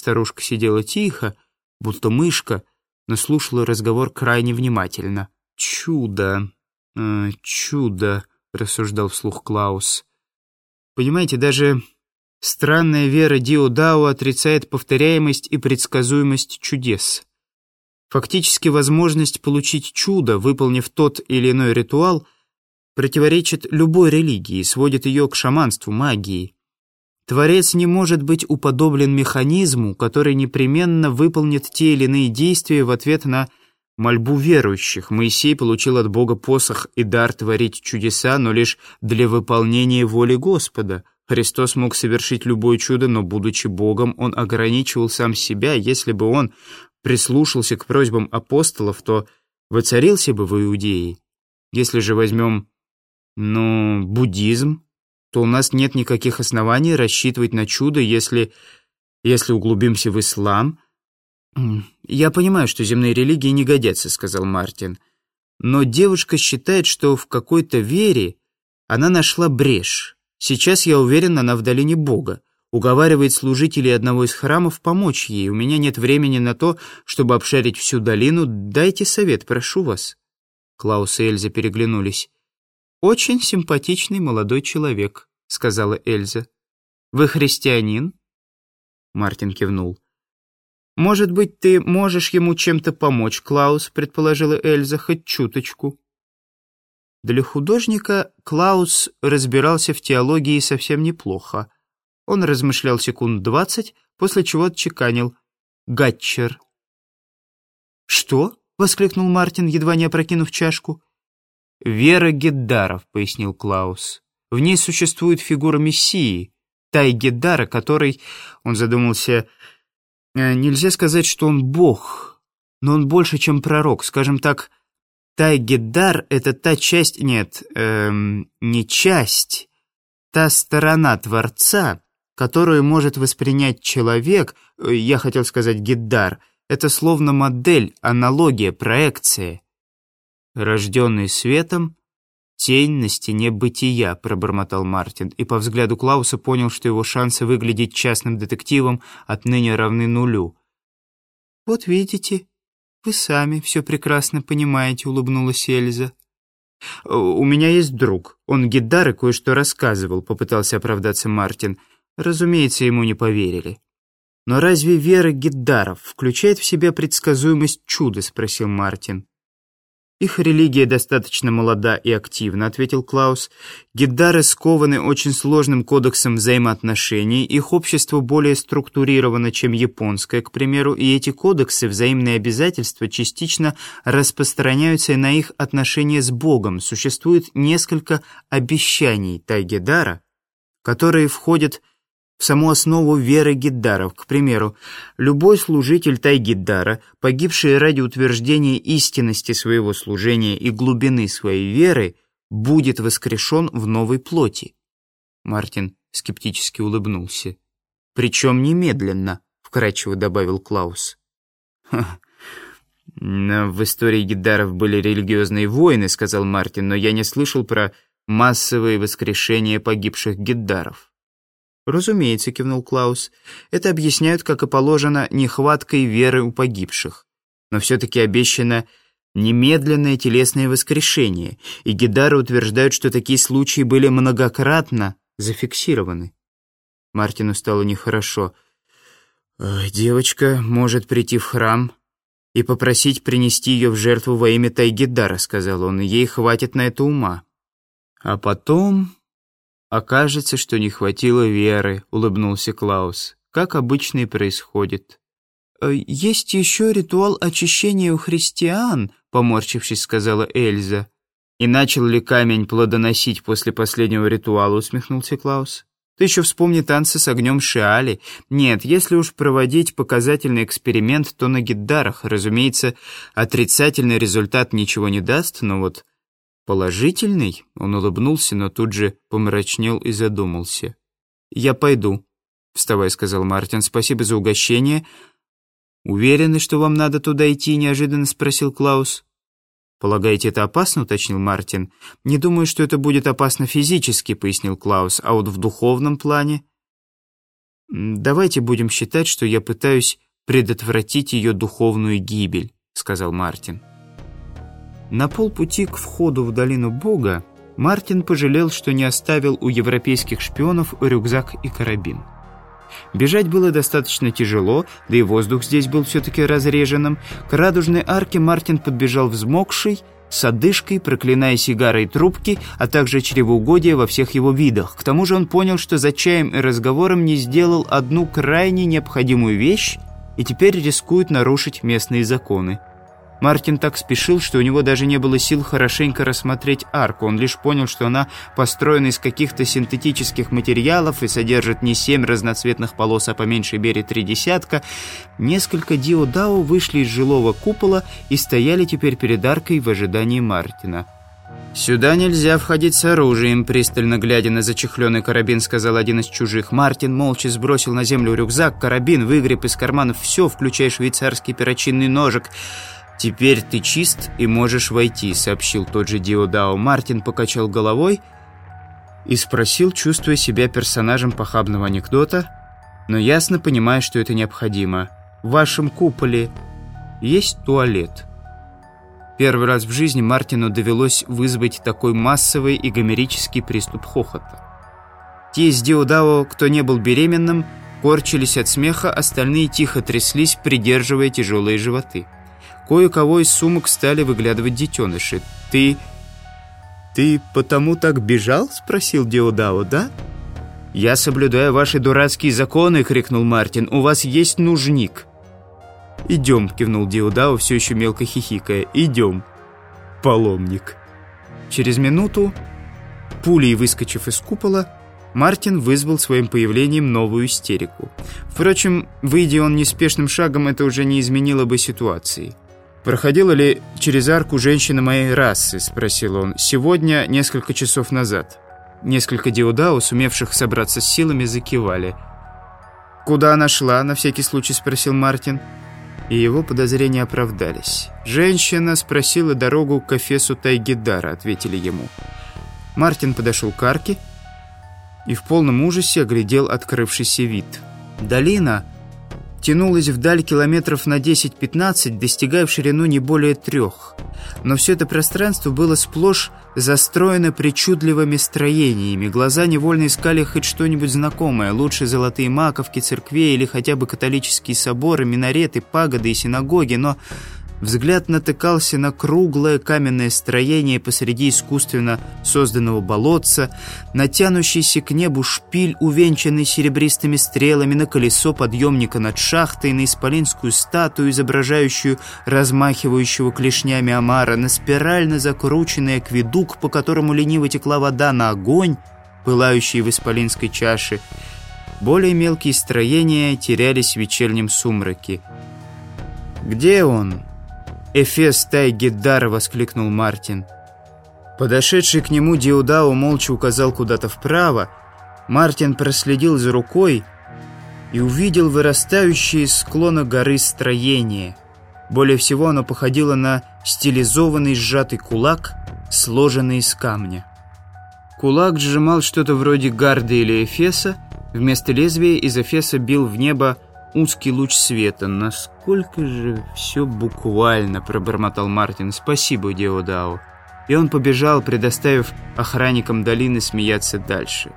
Старушка сидела тихо, будто мышка, но слушала разговор крайне внимательно. «Чудо, э, чудо», — рассуждал вслух Клаус. «Понимаете, даже странная вера Дио Дао отрицает повторяемость и предсказуемость чудес». Фактически возможность получить чудо, выполнив тот или иной ритуал, противоречит любой религии, сводит ее к шаманству, магии. Творец не может быть уподоблен механизму, который непременно выполнит те или иные действия в ответ на мольбу верующих. Моисей получил от Бога посох и дар творить чудеса, но лишь для выполнения воли Господа. Христос мог совершить любое чудо, но, будучи Богом, Он ограничивал сам себя. Если бы Он прислушался к просьбам апостолов, то воцарился бы в Иудее. Если же возьмем, ну, буддизм, то у нас нет никаких оснований рассчитывать на чудо, если, если углубимся в ислам. «Я понимаю, что земные религии не годятся», — сказал Мартин. «Но девушка считает, что в какой-то вере она нашла брешь. Сейчас, я уверен, она в долине Бога уговаривает служителей одного из храмов помочь ей. У меня нет времени на то, чтобы обшарить всю долину. Дайте совет, прошу вас». Клаус и Эльза переглянулись. «Очень симпатичный молодой человек», — сказала Эльза. «Вы христианин?» Мартин кивнул. «Может быть, ты можешь ему чем-то помочь, Клаус», — предположила Эльза, — «хоть чуточку». Для художника Клаус разбирался в теологии совсем неплохо. Он размышлял секунд двадцать, после чего отчеканил. «Гатчер». «Что?» — воскликнул Мартин, едва не опрокинув чашку. «Вера Геддаров», — пояснил Клаус. «В ней существует фигура Мессии, Тай Геддара, который...» Он задумался... «Э, «Нельзя сказать, что он бог, но он больше, чем пророк. Скажем так, Тай Геддар — это та часть... Нет, эм, не часть, та сторона Творца, которую может воспринять человек, э, я хотел сказать Гиддар, это словно модель, аналогия, проекция. Рожденный светом, тень на стене бытия, пробормотал Мартин, и по взгляду Клауса понял, что его шансы выглядеть частным детективом отныне равны нулю. «Вот видите, вы сами все прекрасно понимаете», — улыбнулась Эльза. «У меня есть друг. Он Гиддар и кое-что рассказывал», — попытался оправдаться Мартин. Разумеется, ему не поверили. «Но разве вера Гиддаров включает в себя предсказуемость чуда?» — спросил Мартин. «Их религия достаточно молода и активна», — ответил Клаус. «Гиддары скованы очень сложным кодексом взаимоотношений, их общество более структурировано, чем японское, к примеру, и эти кодексы, взаимные обязательства, частично распространяются и на их отношения с Богом. Существует несколько обещаний Тайгедара, которые входят саму основу веры Гиддаров. К примеру, любой служитель Тайгиддара, погибший ради утверждения истинности своего служения и глубины своей веры, будет воскрешен в новой плоти. Мартин скептически улыбнулся. «Причем немедленно», — вкратчиво добавил Клаус. «В истории Гиддаров были религиозные войны», — сказал Мартин, «но я не слышал про массовые воскрешения погибших Гиддаров». «Разумеется», — кивнул Клаус. «Это объясняют, как и положено, нехваткой веры у погибших. Но все-таки обещано немедленное телесное воскрешение, и Гидары утверждают, что такие случаи были многократно зафиксированы». Мартину стало нехорошо. «Девочка может прийти в храм и попросить принести ее в жертву во имя Тайгидара», — сказал он, — «ей хватит на это ума». А потом «Окажется, что не хватило веры», — улыбнулся Клаус. «Как обычно и происходит». «Э, «Есть еще ритуал очищения у христиан», — поморщившись, сказала Эльза. «И начал ли камень плодоносить после последнего ритуала?» — усмехнулся Клаус. «Ты еще вспомни танцы с огнем Шиали. Нет, если уж проводить показательный эксперимент, то на гиддарах. Разумеется, отрицательный результат ничего не даст, но вот «Положительный?» Он улыбнулся, но тут же помрачнел и задумался. «Я пойду», — вставай, сказал Мартин. «Спасибо за угощение». «Уверены, что вам надо туда идти?» — неожиданно спросил Клаус. «Полагаете, это опасно?» — уточнил Мартин. «Не думаю, что это будет опасно физически», — пояснил Клаус, «а вот в духовном плане...» «Давайте будем считать, что я пытаюсь предотвратить ее духовную гибель», — сказал Мартин. На полпути к входу в долину Бога Мартин пожалел, что не оставил у европейских шпионов рюкзак и карабин. Бежать было достаточно тяжело, да и воздух здесь был все-таки разреженным. К радужной арке Мартин подбежал взмокший, с одышкой, проклиная сигары и трубки, а также чревоугодие во всех его видах. К тому же он понял, что за чаем и разговором не сделал одну крайне необходимую вещь и теперь рискует нарушить местные законы. Мартин так спешил, что у него даже не было сил хорошенько рассмотреть арку. Он лишь понял, что она построена из каких-то синтетических материалов и содержит не семь разноцветных полос, а по меньшей мере три десятка. Несколько диодао вышли из жилого купола и стояли теперь перед аркой в ожидании Мартина. «Сюда нельзя входить с оружием», пристально глядя на зачехленный карабин, сказал один из чужих. Мартин молча сбросил на землю рюкзак, карабин, выгреб из карманов все, включая швейцарский перочинный ножик. «Теперь ты чист и можешь войти», — сообщил тот же Диодао. Мартин покачал головой и спросил, чувствуя себя персонажем похабного анекдота, но ясно понимая, что это необходимо. «В вашем куполе есть туалет?» Первый раз в жизни Мартину довелось вызвать такой массовый и гомерический приступ хохота. Те из Диодао, кто не был беременным, корчились от смеха, остальные тихо тряслись, придерживая тяжелые животы. Кое-кого из сумок стали выглядывать детеныши. «Ты... ты потому так бежал?» — спросил Диодао, да? «Я соблюдаю ваши дурацкие законы!» — крикнул Мартин. «У вас есть нужник!» «Идем!» — кивнул Диодао, все еще мелко хихикая. «Идем!» «Паломник!» Через минуту, пулей выскочив из купола, Мартин вызвал своим появлением новую истерику. Впрочем, выйдя он неспешным шагом, это уже не изменило бы ситуации. «Проходила ли через арку женщина моей расы?» – спросил он. «Сегодня, несколько часов назад». Несколько диудау, сумевших собраться с силами, закивали. «Куда она шла?» – на всякий случай спросил Мартин. И его подозрения оправдались. «Женщина спросила дорогу к Эфесу Тайгидара», – ответили ему. Мартин подошел к арке и в полном ужасе оглядел открывшийся вид. Долина – тянулась вдаль километров на 10-15, достигая в ширину не более трех. Но все это пространство было сплошь застроено причудливыми строениями. Глаза невольно искали хоть что-нибудь знакомое, лучше золотые маковки, церквей или хотя бы католические соборы, минареты, пагоды и синагоги, но Взгляд натыкался на круглое каменное строение посреди искусственно созданного болотца, на тянущийся к небу шпиль, увенчанный серебристыми стрелами, на колесо подъемника над шахтой, на исполинскую статую, изображающую размахивающего клешнями омара, на спирально закрученный акведук, по которому лениво текла вода, на огонь, пылающий в исполинской чаше. Более мелкие строения терялись в вечернем сумраке. «Где он?» «Эфес Тайгидара!» — воскликнул Мартин. Подошедший к нему Диудао молча указал куда-то вправо. Мартин проследил за рукой и увидел вырастающее из склона горы строение. Более всего оно походило на стилизованный сжатый кулак, сложенный из камня. Кулак сжимал что-то вроде гарды или эфеса. Вместо лезвия из эфеса бил в небо узкий луч света. Насколько же все буквально, пробормотал Мартин. Спасибо, Диодао. И он побежал, предоставив охранникам долины смеяться дальше.